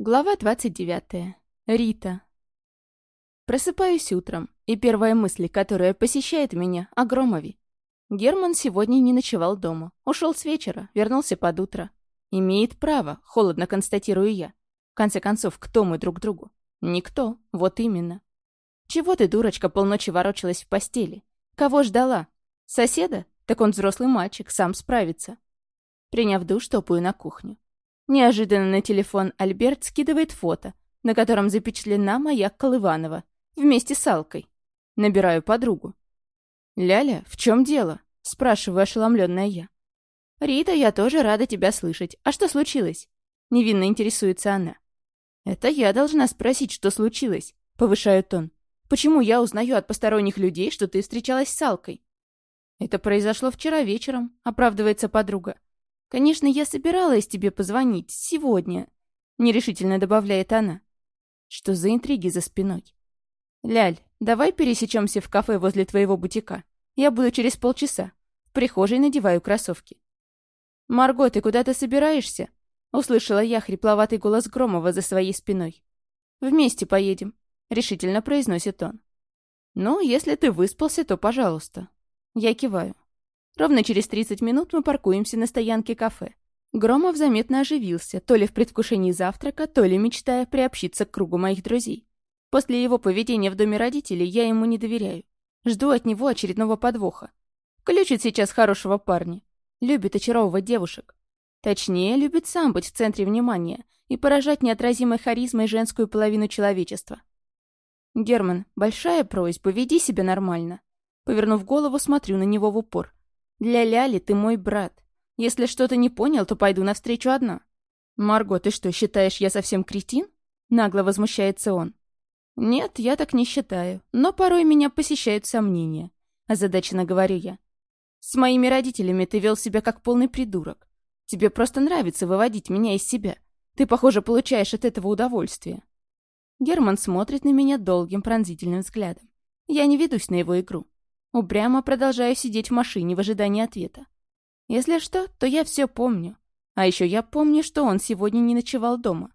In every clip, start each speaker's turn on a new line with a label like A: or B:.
A: Глава 29. Рита. Просыпаюсь утром, и первая мысль, которая посещает меня, о Громове. Герман сегодня не ночевал дома. Ушел с вечера, вернулся под утро. Имеет право, холодно констатирую я. В конце концов, кто мы друг другу? Никто, вот именно. Чего ты, дурочка, полночи ворочалась в постели? Кого ждала? Соседа? Так он взрослый мальчик, сам справится. Приняв душ, топаю на кухню. Неожиданно на телефон Альберт скидывает фото, на котором запечатлена моя Колыванова, вместе с Алкой. Набираю подругу. «Ляля, в чем дело?» — спрашиваю ошеломленная я. «Рита, я тоже рада тебя слышать. А что случилось?» Невинно интересуется она. «Это я должна спросить, что случилось», — повышаю тон. «Почему я узнаю от посторонних людей, что ты встречалась с Алкой?» «Это произошло вчера вечером», — оправдывается подруга. «Конечно, я собиралась тебе позвонить сегодня», — нерешительно добавляет она. «Что за интриги за спиной?» «Ляль, давай пересечемся в кафе возле твоего бутика. Я буду через полчаса. В прихожей надеваю кроссовки». «Марго, ты куда-то собираешься?» — услышала я хрипловатый голос Громова за своей спиной. «Вместе поедем», — решительно произносит он. «Ну, если ты выспался, то пожалуйста». Я киваю. Ровно через 30 минут мы паркуемся на стоянке кафе. Громов заметно оживился, то ли в предвкушении завтрака, то ли мечтая приобщиться к кругу моих друзей. После его поведения в доме родителей я ему не доверяю. Жду от него очередного подвоха. Ключит сейчас хорошего парня. Любит очаровывать девушек. Точнее, любит сам быть в центре внимания и поражать неотразимой харизмой женскую половину человечества. «Герман, большая просьба, веди себя нормально». Повернув голову, смотрю на него в упор. Для Ляли ты мой брат. Если что-то не понял, то пойду навстречу одна. Марго, ты что, считаешь, я совсем кретин? Нагло возмущается он. Нет, я так не считаю, но порой меня посещают сомнения. Озадаченно говорю я. С моими родителями ты вел себя как полный придурок. Тебе просто нравится выводить меня из себя. Ты, похоже, получаешь от этого удовольствие. Герман смотрит на меня долгим пронзительным взглядом. Я не ведусь на его игру. Упрямо продолжаю сидеть в машине в ожидании ответа. Если что, то я все помню. А еще я помню, что он сегодня не ночевал дома.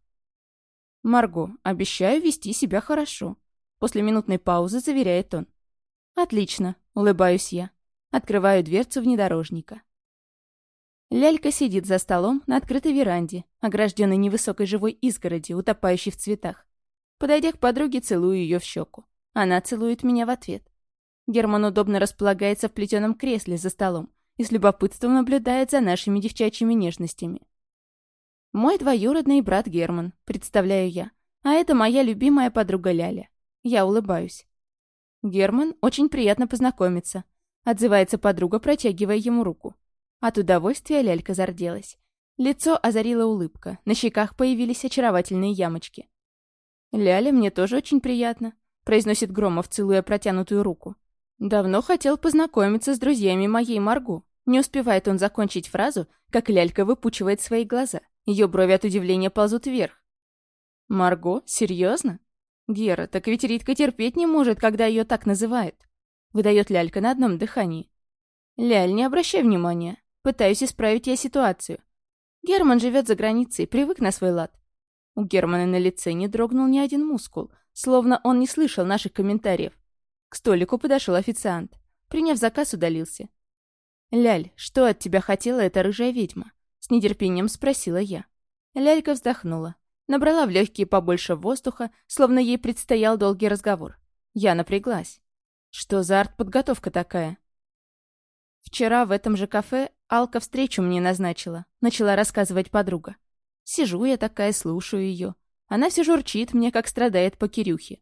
A: «Марго, обещаю вести себя хорошо», — после минутной паузы заверяет он. «Отлично», — улыбаюсь я. Открываю дверцу внедорожника. Лялька сидит за столом на открытой веранде, огражденной невысокой живой изгородью, утопающей в цветах. Подойдя к подруге, целую ее в щеку. Она целует меня в ответ. Герман удобно располагается в плетеном кресле за столом и с любопытством наблюдает за нашими девчачьими нежностями. «Мой двоюродный брат Герман», — представляю я. «А это моя любимая подруга Ляля». Я улыбаюсь. «Герман, очень приятно познакомиться», — отзывается подруга, протягивая ему руку. От удовольствия Лялька зарделась. Лицо озарила улыбка, на щеках появились очаровательные ямочки. «Ляля, мне тоже очень приятно», — произносит Громов, целуя протянутую руку. Давно хотел познакомиться с друзьями моей Марго. Не успевает он закончить фразу, как лялька выпучивает свои глаза. Ее брови от удивления ползут вверх. «Марго? Серьезно? Гера, так ведь Ритка терпеть не может, когда ее так называют». Выдает лялька на одном дыхании. «Ляль, не обращай внимания. Пытаюсь исправить я ситуацию. Герман живет за границей, привык на свой лад. У Германа на лице не дрогнул ни один мускул, словно он не слышал наших комментариев. К столику подошел официант. Приняв заказ, удалился. «Ляль, что от тебя хотела эта рыжая ведьма?» С нетерпением спросила я. Лялька вздохнула. Набрала в легкие побольше воздуха, словно ей предстоял долгий разговор. Я напряглась. Что за артподготовка такая? Вчера в этом же кафе Алка встречу мне назначила, начала рассказывать подруга. Сижу я такая, слушаю ее. Она все журчит мне, как страдает по Кирюхе.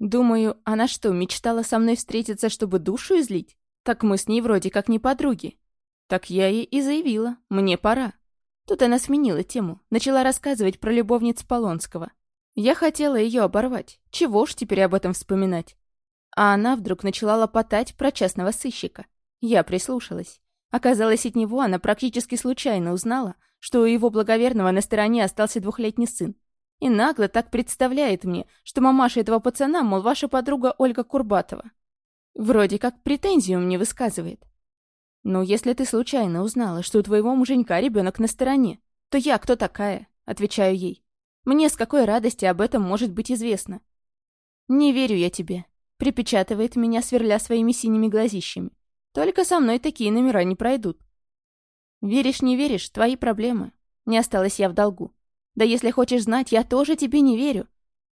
A: Думаю, она что, мечтала со мной встретиться, чтобы душу излить? Так мы с ней вроде как не подруги. Так я ей и заявила, мне пора. Тут она сменила тему, начала рассказывать про любовниц Полонского. Я хотела ее оборвать, чего ж теперь об этом вспоминать? А она вдруг начала лопотать про частного сыщика. Я прислушалась. Оказалось, от него она практически случайно узнала, что у его благоверного на стороне остался двухлетний сын. И нагло так представляет мне, что мамаша этого пацана, мол, ваша подруга Ольга Курбатова. Вроде как претензию мне высказывает. «Ну, если ты случайно узнала, что у твоего муженька ребенок на стороне, то я кто такая?» — отвечаю ей. Мне с какой радости об этом может быть известно? Не верю я тебе. Припечатывает меня, сверля своими синими глазищами. Только со мной такие номера не пройдут. Веришь, не веришь, твои проблемы. Не осталась я в долгу. Да если хочешь знать, я тоже тебе не верю.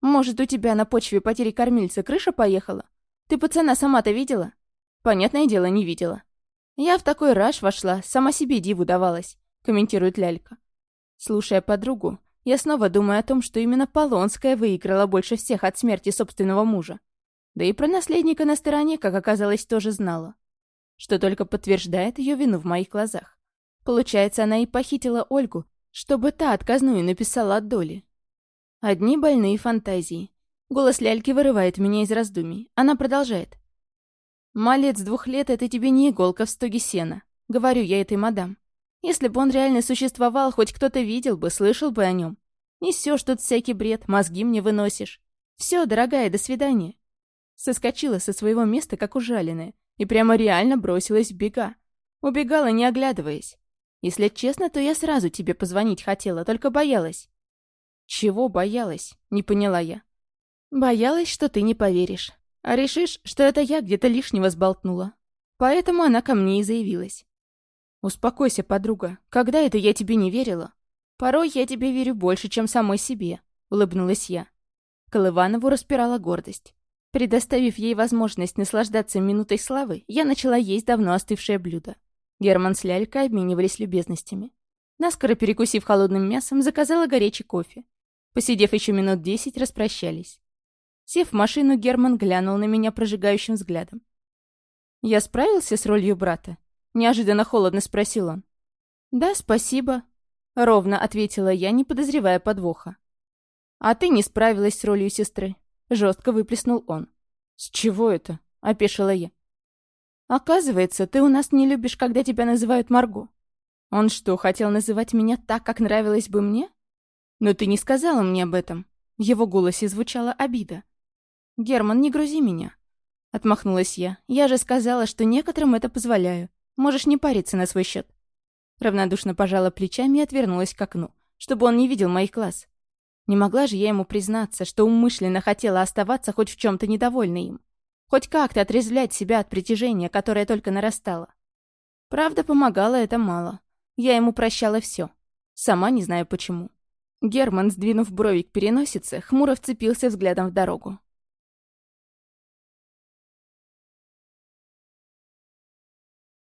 A: Может, у тебя на почве потери кормильца крыша поехала? Ты пацана сама-то видела? Понятное дело, не видела. Я в такой раж вошла, сама себе диву давалась, комментирует Лялька. Слушая подругу, я снова думаю о том, что именно Полонская выиграла больше всех от смерти собственного мужа. Да и про наследника на стороне, как оказалось, тоже знала. Что только подтверждает ее вину в моих глазах. Получается, она и похитила Ольгу, чтобы та отказную написала от доли. Одни больные фантазии. Голос ляльки вырывает меня из раздумий. Она продолжает. «Малец двух лет — это тебе не иголка в стоге сена», — говорю я этой мадам. Если бы он реально существовал, хоть кто-то видел бы, слышал бы о нем. Несешь тут всякий бред, мозги мне выносишь. Все, дорогая, до свидания. Соскочила со своего места, как ужаленная, и прямо реально бросилась в бега. Убегала, не оглядываясь. Если честно, то я сразу тебе позвонить хотела, только боялась. Чего боялась? Не поняла я. Боялась, что ты не поверишь. А решишь, что это я где-то лишнего сболтнула. Поэтому она ко мне и заявилась. Успокойся, подруга. Когда это я тебе не верила? Порой я тебе верю больше, чем самой себе, улыбнулась я. Колыванову распирала гордость. Предоставив ей возможность наслаждаться минутой славы, я начала есть давно остывшее блюдо. Герман с Лялькой обменивались любезностями. Наскоро перекусив холодным мясом, заказала горячий кофе. Посидев еще минут десять, распрощались. Сев в машину, Герман глянул на меня прожигающим взглядом. «Я справился с ролью брата?» Неожиданно холодно спросил он. «Да, спасибо», — ровно ответила я, не подозревая подвоха. «А ты не справилась с ролью сестры», — жестко выплеснул он. «С чего это?» — опешила я. «Оказывается, ты у нас не любишь, когда тебя называют Марго. Он что, хотел называть меня так, как нравилось бы мне? Но ты не сказала мне об этом». В его голосе звучала обида. «Герман, не грузи меня». Отмахнулась я. «Я же сказала, что некоторым это позволяю. Можешь не париться на свой счет. Равнодушно пожала плечами и отвернулась к окну, чтобы он не видел моих глаз. Не могла же я ему признаться, что умышленно хотела оставаться хоть в чем-то недовольной им. Хоть как-то отрезвлять себя от притяжения, которое только нарастало. Правда, помогало это мало. Я ему прощала все. Сама не знаю почему. Герман, сдвинув брови к переносице, хмуро вцепился взглядом в дорогу.